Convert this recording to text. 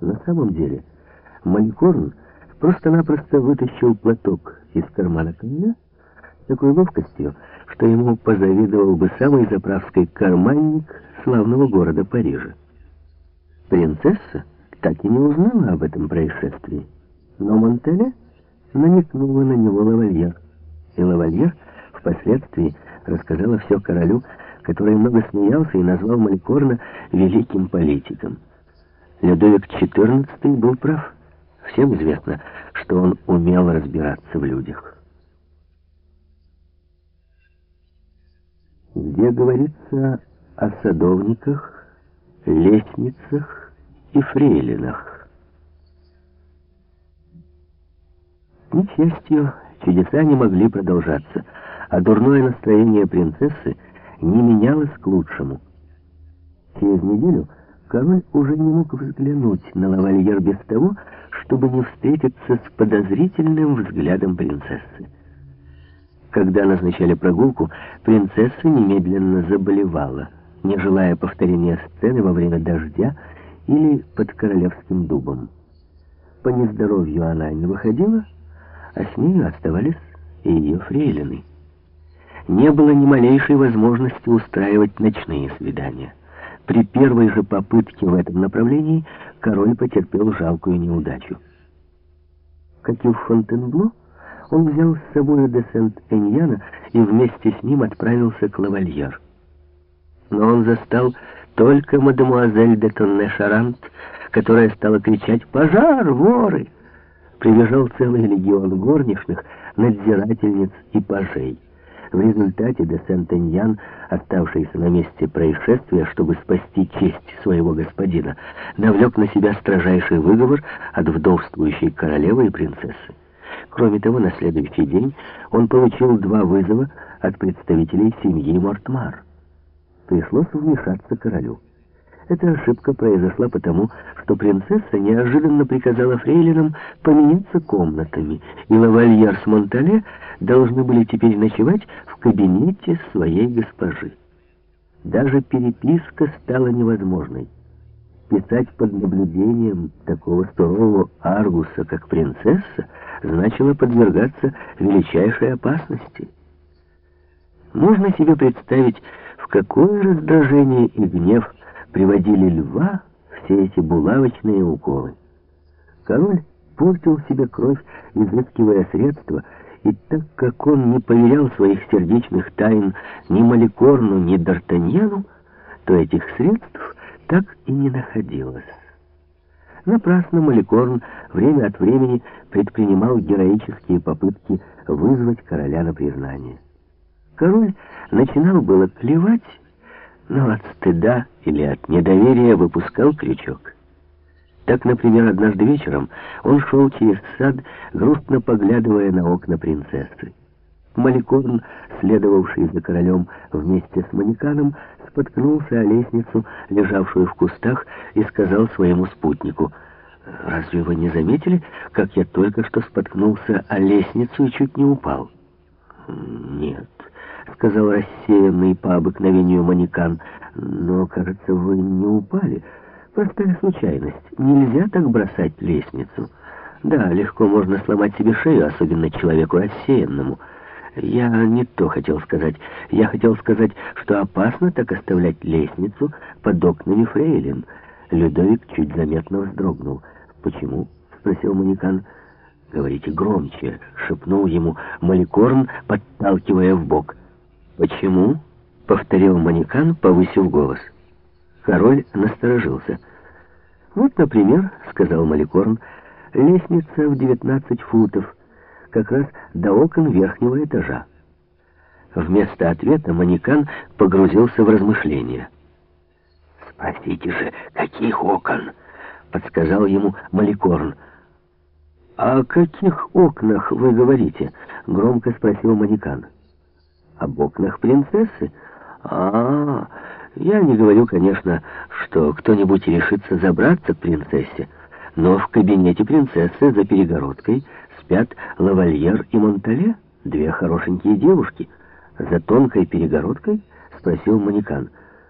На самом деле, Малькорн просто-напросто вытащил платок из кармана коня такой ловкостью, что ему позавидовал бы самый заправский карманник славного города Парижа. Принцесса так и не узнала об этом происшествии, но Монтеле намекнула на него лавальер, и лавальер впоследствии рассказала все королю, который много смеялся и назвал Малькорна великим политиком. Людовик XIV был прав. Всем известно, что он умел разбираться в людях. Где говорится о садовниках, лестницах и фрейлинах. К несчастью, чудеса не могли продолжаться, а дурное настроение принцессы не менялось к лучшему. Через неделю король уже не мог взглянуть на лавальер без того, чтобы не встретиться с подозрительным взглядом принцессы. Когда назначали прогулку, принцесса немедленно заболевала, не желая повторения сцены во время дождя или под королевским дубом. По нездоровью она не выходила, а с нею оставались ее фрейлины. Не было ни малейшей возможности устраивать ночные свидания. При первой же попытке в этом направлении король потерпел жалкую неудачу. Как и в Фонтенбло, он взял с собой де Сент-Эньяна и вместе с ним отправился к лавальер. Но он застал только мадемуазель де Тонне-Шарант, которая стала кричать «Пожар! Воры!» Прибежал целый легион горничных, надзирательниц и пажей. В результате де Сент-Эньян, оставшийся на месте происшествия, чтобы спасти честь своего господина, навлек на себя строжайший выговор от вдовствующей королевы и принцессы. Кроме того, на следующий день он получил два вызова от представителей семьи Мортмар. Пришлось вмешаться королю. Эта ошибка произошла потому, что принцесса неожиданно приказала фрейлинам поменяться комнатами, и лавальер с Монтале должны были теперь ночевать в кабинете своей госпожи. Даже переписка стала невозможной. Писать под наблюдением такого сурового Аргуса, как принцесса, значило подвергаться величайшей опасности. Можно себе представить, в какое раздражение и гнев приводили льва все эти булавочные уколы. Король портил себе кровь, изыскивая средства, и так как он не поверял своих сердечных тайн ни Маликорну, ни Д'Артаньяну, то этих средств так и не находилось. Напрасно Маликорн время от времени предпринимал героические попытки вызвать короля на признание. Король начинал было клевать, но от стыда или от недоверия выпускал крючок. Так, например, однажды вечером он шел через сад, грустно поглядывая на окна принцессы. Маликорн, следовавший за королем вместе с манеканом, споткнулся о лестницу, лежавшую в кустах, и сказал своему спутнику, «Разве вы не заметили, как я только что споткнулся о лестницу и чуть не упал?» «Нет», — сказал рассеянный по обыкновению манекан, «но, кажется, вы не упали. Простая случайность. Нельзя так бросать лестницу. Да, легко можно сломать себе шею, особенно человеку рассеянному». Я не то хотел сказать. Я хотел сказать, что опасно так оставлять лестницу под окнами фрейлин. Людовик чуть заметно вздрогнул. «Почему?» — спросил манекан. «Говорите громче», — шепнул ему Маликорн, подталкивая в бок. «Почему?» — повторил манекан, повысив голос. Король насторожился. «Вот, например», — сказал Маликорн, — «лестница в девятнадцать футов» как раз до окон верхнего этажа. Вместо ответа манекан погрузился в размышления. «Спросите же, каких окон?» — подсказал ему Маликорн. «О каких окнах вы говорите?» — громко спросил манекан. «Об окнах принцессы? А, -а, я не говорю, конечно, что кто-нибудь решится забраться к принцессе, но в кабинете принцессы за перегородкой спят лавальер и Монтале, две хорошенькие девушки. За тонкой перегородкой спросил манекан —